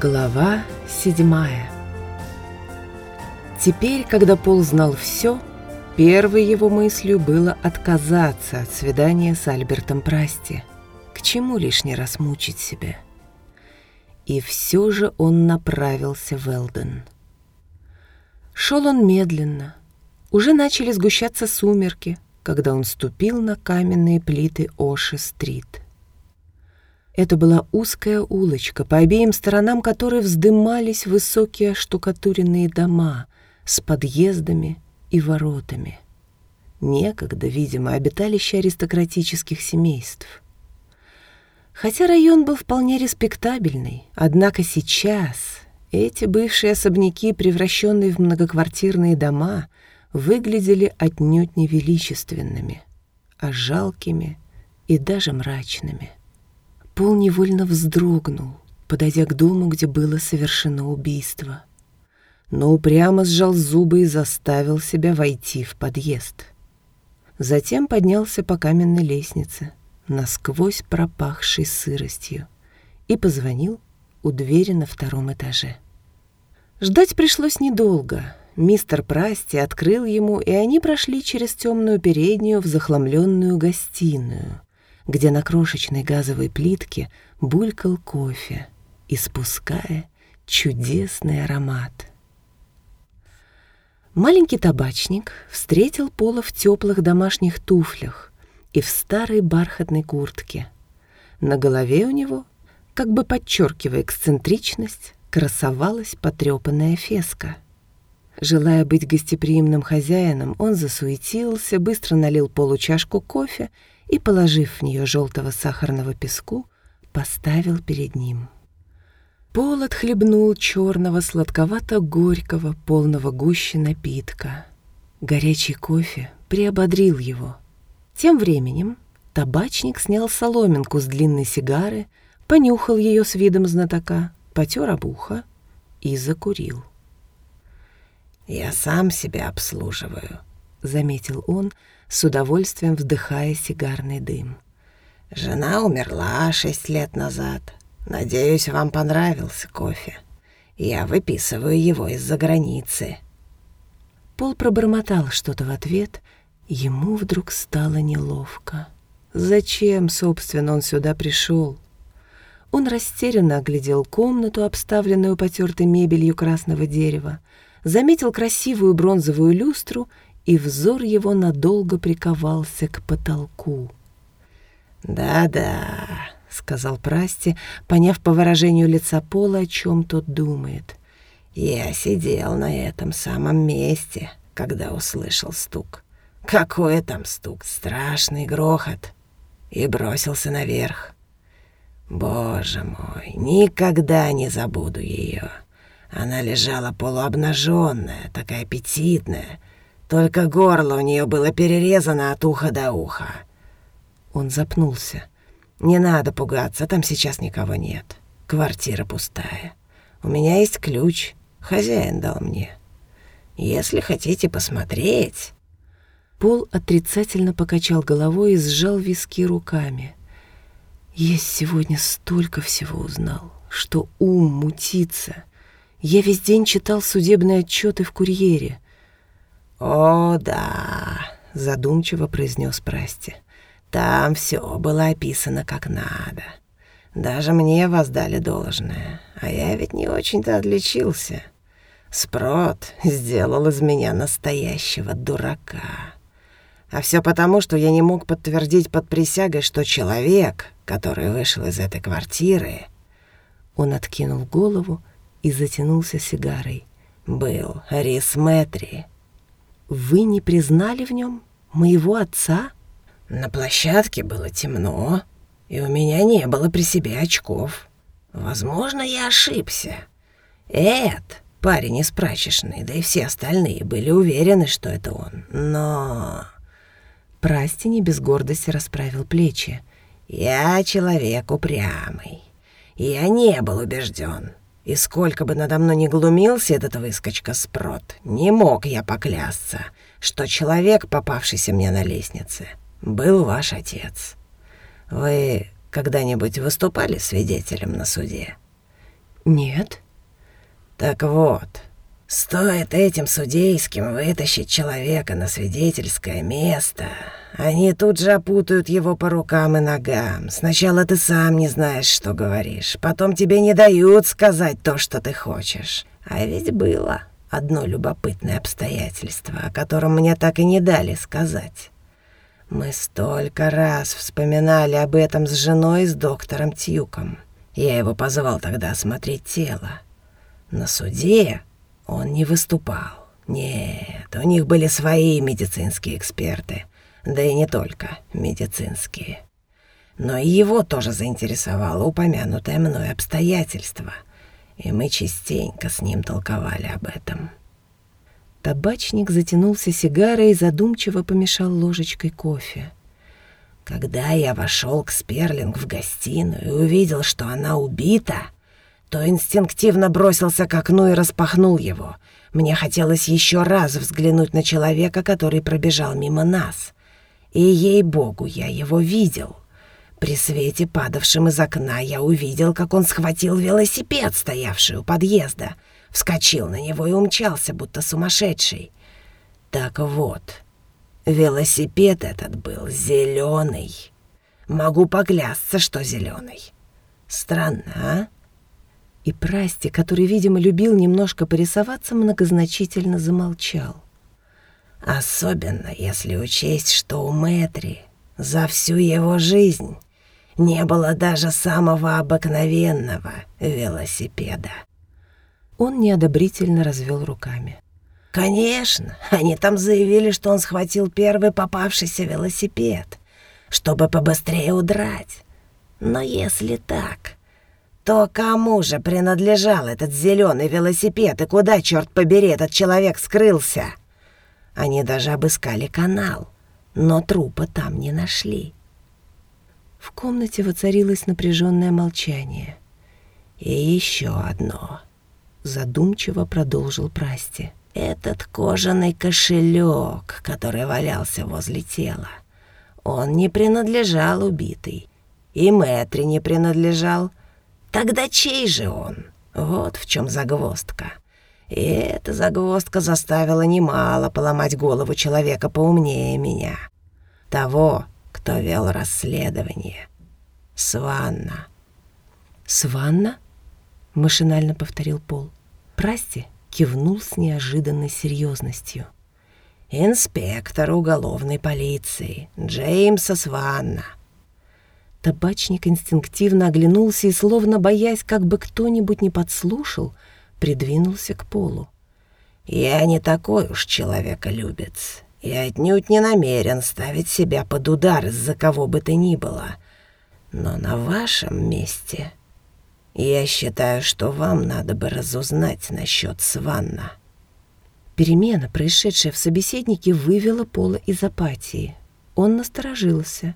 Глава седьмая Теперь, когда Пол знал все, первой его мыслью было отказаться от свидания с Альбертом Прасти. К чему лишний раз мучить себя? И все же он направился в Элден. Шел он медленно. Уже начали сгущаться сумерки, когда он ступил на каменные плиты Оши-стрит. Это была узкая улочка, по обеим сторонам которой вздымались высокие штукатуренные дома с подъездами и воротами. Некогда, видимо, обиталище аристократических семейств. Хотя район был вполне респектабельный, однако сейчас эти бывшие особняки, превращенные в многоквартирные дома, выглядели отнюдь не величественными, а жалкими и даже мрачными. Пол невольно вздрогнул, подойдя к дому, где было совершено убийство. Но упрямо сжал зубы и заставил себя войти в подъезд. Затем поднялся по каменной лестнице, насквозь пропахшей сыростью, и позвонил у двери на втором этаже. Ждать пришлось недолго. Мистер Прасти открыл ему, и они прошли через темную переднюю в захламленную гостиную, где на крошечной газовой плитке булькал кофе, испуская чудесный аромат. Маленький табачник встретил Пола в теплых домашних туфлях и в старой бархатной куртке. На голове у него, как бы подчеркивая эксцентричность, красовалась потрепанная феска. Желая быть гостеприимным хозяином, он засуетился, быстро налил Полу чашку кофе и, положив в нее желтого сахарного песку, поставил перед ним. Пол отхлебнул черного сладковато-горького, полного гуще напитка. Горячий кофе приободрил его. Тем временем табачник снял соломинку с длинной сигары, понюхал ее с видом знатока, потер об ухо и закурил. «Я сам себя обслуживаю», — заметил он, с удовольствием вдыхая сигарный дым. «Жена умерла шесть лет назад. Надеюсь, вам понравился кофе. Я выписываю его из-за границы». Пол пробормотал что-то в ответ. Ему вдруг стало неловко. Зачем, собственно, он сюда пришел? Он растерянно оглядел комнату, обставленную потертой мебелью красного дерева, заметил красивую бронзовую люстру и взор его надолго приковался к потолку. «Да-да», — сказал Прасти, поняв по выражению лица Пола, о чем тот думает. «Я сидел на этом самом месте, когда услышал стук. Какой там стук, страшный грохот!» И бросился наверх. Боже мой, никогда не забуду ее. Она лежала полуобнаженная, такая аппетитная, только горло у нее было перерезано от уха до уха. Он запнулся. «Не надо пугаться, там сейчас никого нет. Квартира пустая. У меня есть ключ, хозяин дал мне. Если хотите посмотреть...» Пол отрицательно покачал головой и сжал виски руками. «Я сегодня столько всего узнал, что ум мутится. Я весь день читал судебные отчеты в курьере. «О, да», — задумчиво произнес Прасти. «Там все было описано как надо. Даже мне воздали должное, а я ведь не очень-то отличился. Спрот сделал из меня настоящего дурака. А все потому, что я не мог подтвердить под присягой, что человек, который вышел из этой квартиры...» Он откинул голову и затянулся сигарой. «Был Рис Мэтри». Вы не признали в нем моего отца? На площадке было темно, и у меня не было при себе очков. Возможно, я ошибся. Эд, парень из прачечной, да и все остальные были уверены, что это он. Но... Прасти без гордости расправил плечи. Я человек упрямый. Я не был убежден. И сколько бы надо мной ни глумился этот выскочка Спрот, не мог я поклясться, что человек, попавшийся мне на лестнице, был ваш отец. Вы когда-нибудь выступали свидетелем на суде? Нет. Так вот, стоит этим судейским вытащить человека на свидетельское место, они тут же опутают его по рукам и ногам. Сначала ты сам не знаешь, что говоришь, потом тебе не дают сказать то, что ты хочешь. А ведь было одно любопытное обстоятельство, о котором мне так и не дали сказать. Мы столько раз вспоминали об этом с женой и с доктором Тьюком. Я его позвал тогда осмотреть тело. На суде он не выступал. Нет, у них были свои медицинские эксперты. Да и не только медицинские. Но и его тоже заинтересовало упомянутое мной обстоятельство. И мы частенько с ним толковали об этом. Табачник затянулся сигарой и задумчиво помешал ложечкой кофе. Когда я вошел к Сперлинг в гостиную и увидел, что она убита, то инстинктивно бросился к окну и распахнул его. Мне хотелось еще раз взглянуть на человека, который пробежал мимо нас. И, ей-богу, я его видел. При свете, падавшем из окна, я увидел, как он схватил велосипед, стоявший у подъезда — вскочил на него и умчался, будто сумасшедший. Так вот, велосипед этот был зеленый. Могу поклясться, что зеленый. Странно, а? И Прасти, который, видимо, любил немножко порисоваться, многозначительно замолчал. Особенно, если учесть, что у Мэтри за всю его жизнь не было даже самого обыкновенного велосипеда. Он неодобрительно развел руками. «Конечно, они там заявили, что он схватил первый попавшийся велосипед, чтобы побыстрее удрать. Но если так, то кому же принадлежал этот зеленый велосипед и куда, черт побери, этот человек скрылся? Они даже обыскали канал, но трупа там не нашли». В комнате воцарилось напряженное молчание. «И еще одно». — задумчиво продолжил Прасти. «Этот кожаный кошелек, который валялся возле тела, он не принадлежал убитой, и Мэтри не принадлежал. Тогда чей же он? Вот в чем загвоздка». И эта загвоздка заставила немало поломать голову человека поумнее меня. Того, кто вел расследование. Сванна. «Сванна?» — машинально повторил Пол. Прасти кивнул с неожиданной серьезностью. «Инспектор уголовной полиции Джеймса Сванна». Табачник инстинктивно оглянулся и, словно боясь, как бы кто-нибудь не подслушал, придвинулся к полу. «Я не такой уж человеколюбец и отнюдь не намерен ставить себя под удар из-за кого бы то ни было. Но на вашем месте я считаю, что вам надо бы разузнать насчет Сванна». Перемена, происшедшая в собеседнике, вывела Пола из апатии. Он насторожился,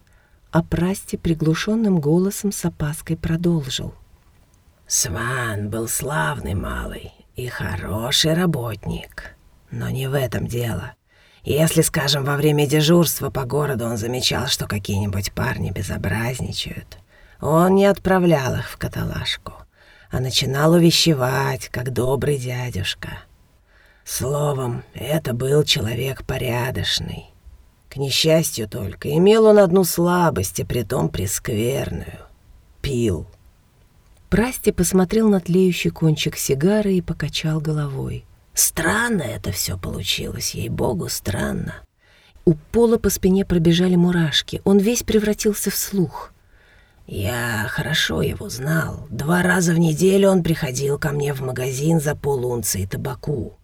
а Прасти приглушенным голосом с опаской продолжил. «Сван был славный малый и хороший работник, но не в этом дело. Если, скажем, во время дежурства по городу он замечал, что какие-нибудь парни безобразничают, он не отправлял их в каталажку, а начинал увещевать, как добрый дядюшка. Словом, это был человек порядочный. К несчастью только, имел он одну слабость, и притом прескверную. Пил. Прасти посмотрел на тлеющий кончик сигары и покачал головой. Странно это все получилось, ей-богу, странно. У Пола по спине пробежали мурашки. Он весь превратился в слух. Я хорошо его знал. Два раза в неделю он приходил ко мне в магазин за полунцией табаку.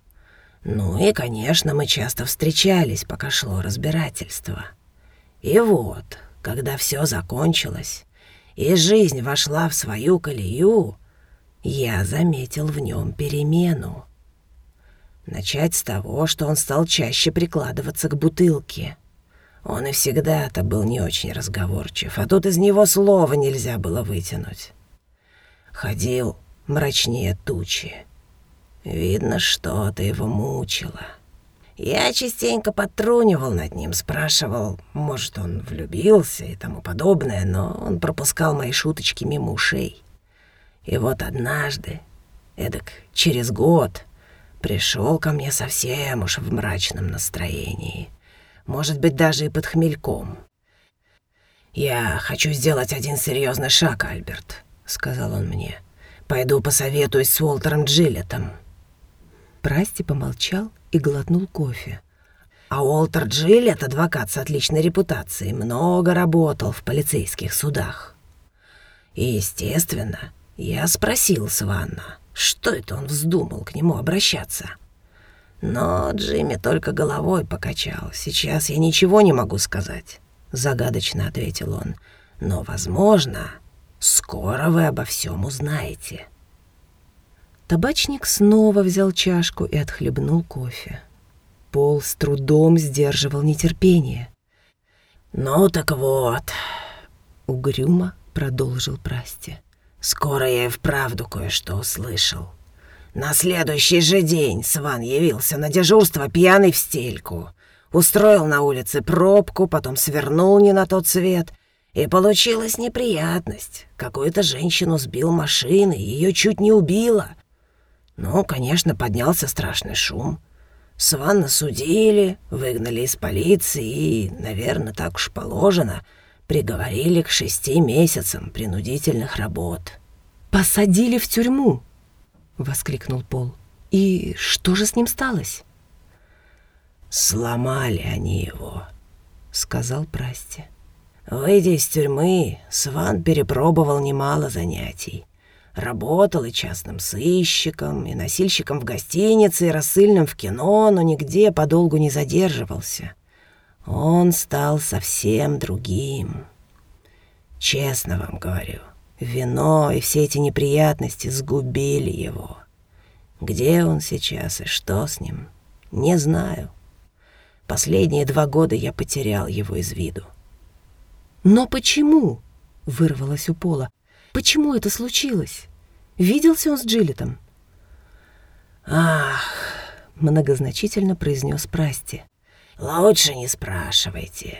Ну и, конечно, мы часто встречались, пока шло разбирательство. И вот, когда все закончилось, и жизнь вошла в свою колею, я заметил в нем перемену. Начать с того, что он стал чаще прикладываться к бутылке — он и всегда-то был не очень разговорчив, а тут из него слова нельзя было вытянуть. Ходил мрачнее тучи. Видно, что-то его мучило. Я частенько подтрунивал над ним, спрашивал, может, он влюбился и тому подобное, но он пропускал мои шуточки мимо ушей. И вот однажды эдак через год, пришел ко мне совсем уж в мрачном настроении. Может быть, даже и под хмельком. «Я хочу сделать один серьезный шаг, Альберт», — сказал он мне. «Пойду посоветуюсь с Уолтером Джилетом». Прасти помолчал и глотнул кофе. А Уолтер Джилет, адвокат с отличной репутацией, много работал в полицейских судах. И, естественно, я спросил Сванна, что это он вздумал к нему обращаться. Но Джимми только головой покачал. «Сейчас я ничего не могу сказать», — загадочно ответил он. «Но, возможно, скоро вы обо всем узнаете». Табачник снова взял чашку и отхлебнул кофе. Пол с трудом сдерживал нетерпение. «Ну так вот», — угрюмо продолжил Прасти. «Скоро я и вправду кое-что услышал. На следующий же день Сван явился на дежурство пьяный в стельку. Устроил на улице пробку, потом свернул не на тот свет. И получилась неприятность. Какую-то женщину сбил машиной, ее чуть не убило. Ну, конечно, поднялся страшный шум. Свана судили, выгнали из полиции и, наверное, так уж положено, приговорили к шести месяцам принудительных работ. «Посадили в тюрьму!» — воскликнул Пол. «И что же с ним сталось?» «Сломали они его», — сказал Прасти. Выйдя из тюрьмы, Сван перепробовал немало занятий. Работал и частным сыщиком, и носильщиком в гостинице, и рассыльным в кино, но нигде подолгу не задерживался. Он стал совсем другим. Честно вам говорю, вино и все эти неприятности сгубили его. Где он сейчас и что с ним, не знаю. Последние два года я потерял его из виду. «Но почему?» — вырвалось у Пола. Почему это случилось? Виделся он с Джилетом? «Ах!» — многозначительно произнес Прасти. «Лучше не спрашивайте».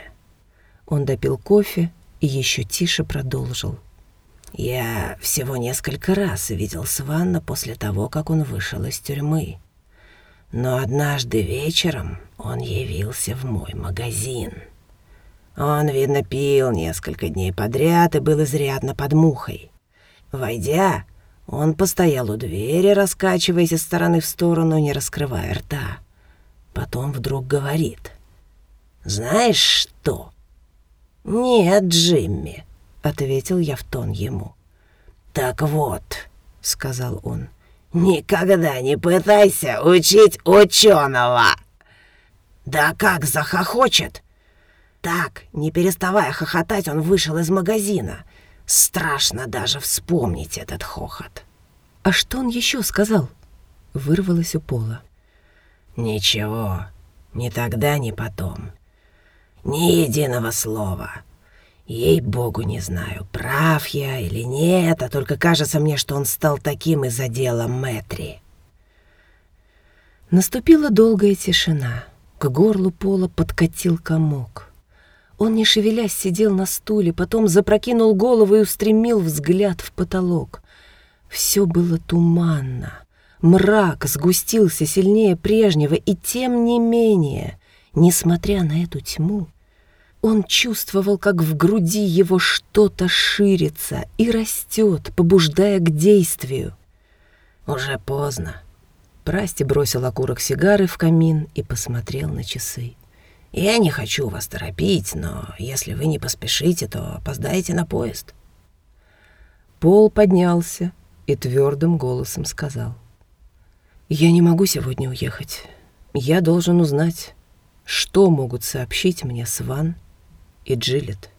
Он допил кофе и еще тише продолжил. «Я всего несколько раз видел Сванна после того, как он вышел из тюрьмы. Но однажды вечером он явился в мой магазин». Он, видно, пил несколько дней подряд и был изрядно под мухой. Войдя, он постоял у двери, раскачиваясь из стороны в сторону, не раскрывая рта. Потом вдруг говорит. «Знаешь что?» «Нет, Джимми», — ответил я в тон ему. «Так вот», — сказал он, — «никогда не пытайся учить ученого!» «Да как захохочет!» Так, не переставая хохотать, он вышел из магазина. Страшно даже вспомнить этот хохот. «А что он еще сказал?» Вырвалось у пола. «Ничего, ни тогда, ни потом. Ни единого слова. Ей-богу, не знаю, прав я или нет, а только кажется мне, что он стал таким из-за дела Мэтри». Наступила долгая тишина. К горлу пола подкатил комок. Он, не шевелясь, сидел на стуле, потом запрокинул голову и устремил взгляд в потолок. Все было туманно. Мрак сгустился сильнее прежнего, и тем не менее, несмотря на эту тьму, он чувствовал, как в груди его что-то ширится и растет, побуждая к действию. «Уже поздно». Прасти бросил окурок сигары в камин и посмотрел на часы. Я не хочу вас торопить, но если вы не поспешите, то опоздаете на поезд». Пол поднялся и твердым голосом сказал. «Я не могу сегодня уехать. Я должен узнать, что могут сообщить мне Сван и Джилет».